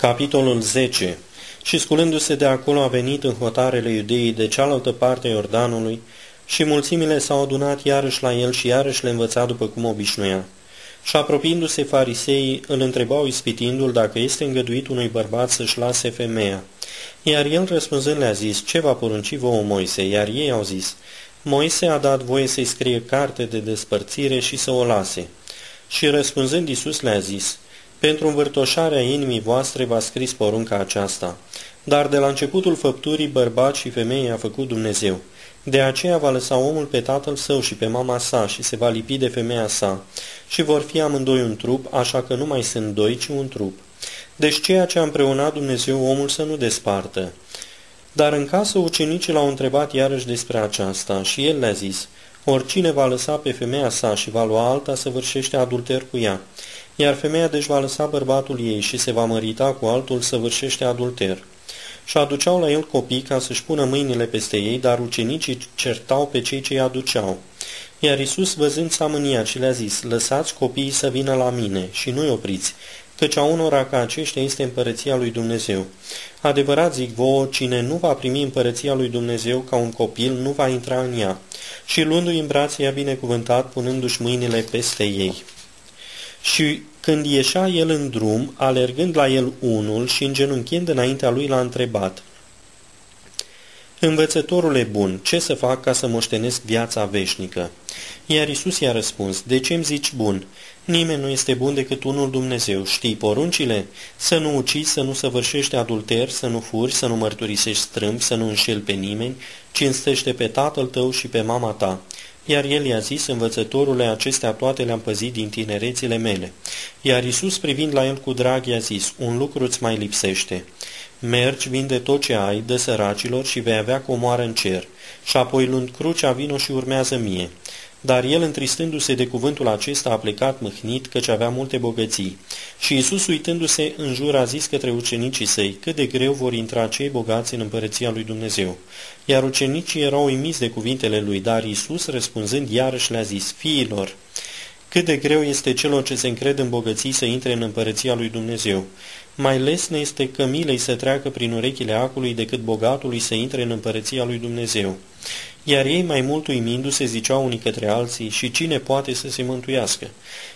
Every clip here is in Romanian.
Capitolul 10 Și sculându-se de acolo a venit în hotarele iudeii de cealaltă parte a Iordanului și mulțimile s-au adunat iarăși la el și iarăși le învăța după cum obișnuia. Și apropiindu-se fariseii, îl întrebau ispitindu-l dacă este îngăduit unui bărbat să-și lase femeia. Iar el răspunzând le-a zis, ce va porunci vouă Moise? Iar ei au zis, Moise a dat voie să-i scrie carte de despărțire și să o lase. Și răspunzând Iisus le-a zis, pentru învârtoșarea inimii voastre v-a scris porunca aceasta, dar de la începutul făpturii bărbat și femeie a făcut Dumnezeu. De aceea va lăsa omul pe tatăl său și pe mama sa și se va lipi de femeia sa și vor fi amândoi un trup, așa că nu mai sunt doi, ci un trup. Deci ceea ce a împreunat Dumnezeu omul să nu despartă. Dar în casă ucenicii l-au întrebat iarăși despre aceasta și el le-a zis, Oricine va lăsa pe femeia sa și va lua alta, săvârșește adulter cu ea, iar femeia deci va lăsa bărbatul ei și se va mărita cu altul, săvârșește adulter. Și aduceau la el copii ca să-și pună mâinile peste ei, dar ucenicii certau pe cei ce-i aduceau. Iar Isus, văzând s-a și le-a zis, lăsați copiii să vină la mine și nu-i opriți, căci a unora ca aceștia este împărăția lui Dumnezeu. Adevărat zic vouă, cine nu va primi împărăția lui Dumnezeu ca un copil, nu va intra în ea. Și luându-i în brațe, i-a binecuvântat, punându-și mâinile peste ei. Și când ieșea el în drum, alergând la el unul și îngenunchind înaintea lui l-a întrebat, Învățătorule bun, ce să fac ca să moștenesc viața veșnică? Iar Isus i-a răspuns, de ce îmi zici bun? Nimeni nu este bun decât unul Dumnezeu. Știi poruncile? Să nu ucizi, să nu săvârșești adulter, să nu furi, să nu mărturisești strâmb, să nu înșeli pe nimeni, cinstește pe tatăl tău și pe mama ta. Iar el i-a zis, învățătorule, acestea toate le-am păzit din tinerețile mele. Iar Isus, privind la el cu drag, i-a zis, un lucru îți mai lipsește. Mergi, vinde tot ce ai, dă săracilor și vei avea comoară în cer. Și apoi, luând crucea, vino și urmează mie. Dar el, întristându-se de cuvântul acesta, a plecat mâhnit, căci avea multe bogății. Și Isus, uitându-se în jur, a zis către ucenicii săi, cât de greu vor intra cei bogați în împărăția lui Dumnezeu. Iar ucenicii erau uimiți de cuvintele lui, dar Isus, răspunzând, iarăși le-a zis, fiilor, cât de greu este celor ce se încred în bogății să intre în împărăția lui Dumnezeu. Mai lesne este cămilei să treacă prin urechile acului decât bogatului să intre în împărăția lui Dumnezeu. Iar ei mai mult uimindu-se ziceau unii către alții și cine poate să se mântuiască.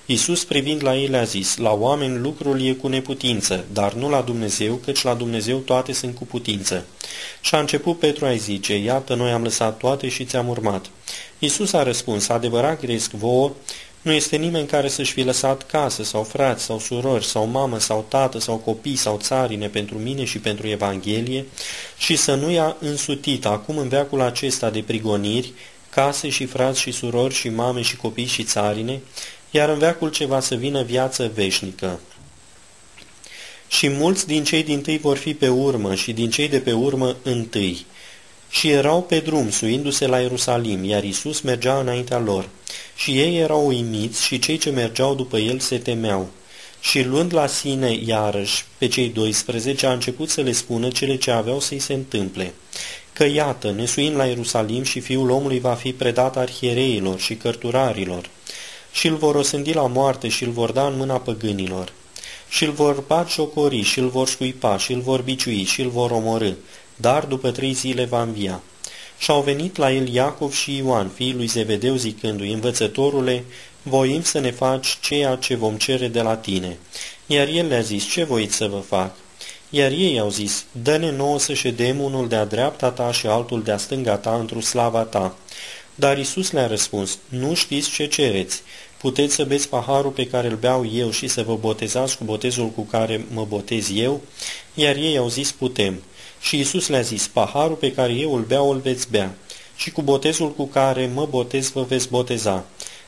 Iisus privind la ei le-a zis, la oameni lucrul e cu neputință, dar nu la Dumnezeu, căci la Dumnezeu toate sunt cu putință. Și a început Petru a zice, iată, noi am lăsat toate și ți-am urmat. Iisus a răspuns, adevărat gresc vouă, nu este nimeni care să-și fi lăsat casă sau frați sau surori sau mamă sau tată sau copii sau țarine pentru mine și pentru Evanghelie și să nu ia însutit acum în veacul acesta de prigoniri case și frați și surori și mame și copii și țarine, iar în veacul ce va să vină viață veșnică. Și mulți din cei din tâi vor fi pe urmă și din cei de pe urmă întâi. Și erau pe drum, suindu-se la Ierusalim, iar Isus mergea înaintea lor. Și ei erau uimiți și cei ce mergeau după el se temeau. Și luând la sine iarăși pe cei 12, a început să le spună cele ce aveau să-i se întâmple. Că iată, ne suim la Ierusalim și fiul omului va fi predat arhiereilor și cărturarilor și îl vor osândi la moarte și îl vor da în mâna păgânilor și îl vor bat jocori și îl vor scuipa și îl vor biciui și îl vor omorâ, dar după trei zile va învia. Și au venit la el Iacov și Ioan, fiul lui Zevedeu, zicându-i, Învățătorule, voim să ne faci ceea ce vom cere de la tine. Iar el le-a zis, ce voiți să vă fac? Iar ei au zis, dă-ne nouă să ședem unul de-a dreapta ta și altul de-a stânga ta într-o slava ta. Dar Isus le-a răspuns, nu știți ce cereți. Puteți să beți paharul pe care îl beau eu și să vă botezați cu botezul cu care mă botez eu? Iar ei au zis, putem. Și Isus le-a zis, paharul pe care eu îl beau, îl veți bea, și cu botezul cu care mă botez vă veți boteza.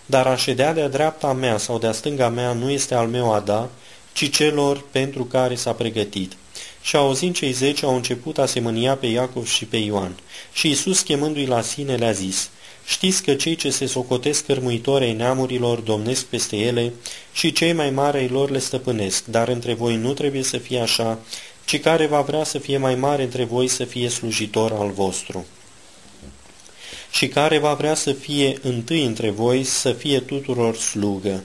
Dar a ședea de-a dreapta mea sau de-a stânga mea nu este al meu a da, ci celor pentru care s-a pregătit. Și auzind cei zece au început a semănia pe Iacov și pe Ioan. Și Isus, chemându-i la sine, le-a zis, Știți că cei ce se socotesc cărmuitori ai neamurilor domnesc peste ele și cei mai mari ai lor le stăpânesc, dar între voi nu trebuie să fie așa, ci care va vrea să fie mai mare între voi să fie slujitor al vostru. și care va vrea să fie întâi între voi, să fie tuturor slugă.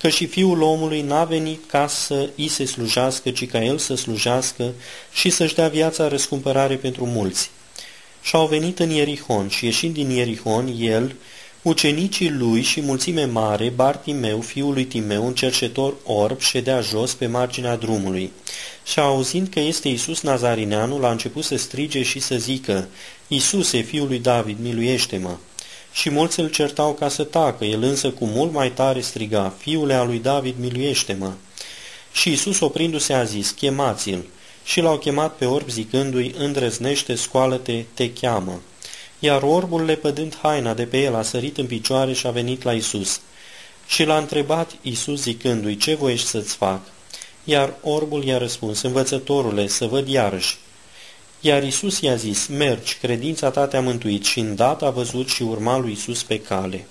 Că și fiul omului n-a venit ca să îi se slujească, ci ca el să slujească și să-și dea viața răscumpărare pentru mulți. Și au venit în Ierihon și ieșind din Ierihon, el, ucenicii lui și mulțime mare, Bartimeu, fiul lui Timeu, un cercetor orb, ședea jos pe marginea drumului. Și auzind că este Isus Nazarineanul, a început să strige și să zică, Isuse, fiul lui David, miluiește-mă! Și mulți îl certau ca să tacă, el însă cu mult mai tare striga, Fiule al lui David, miluiește-mă! Și Isus oprindu-se a zis, chemați-l! Și l-au chemat pe orb zicându-i, îndrăznește, scoală-te, te cheamă. Iar orbul, lepădând haina de pe el, a sărit în picioare și a venit la Isus. Și l-a întrebat Isus zicându-i, ce voiești să-ți fac? Iar orbul i-a răspuns, învățătorule, să văd iarăși. Iar Isus i-a zis, mergi, credința ta te-a mântuit și îndată a văzut și urma lui Isus pe cale.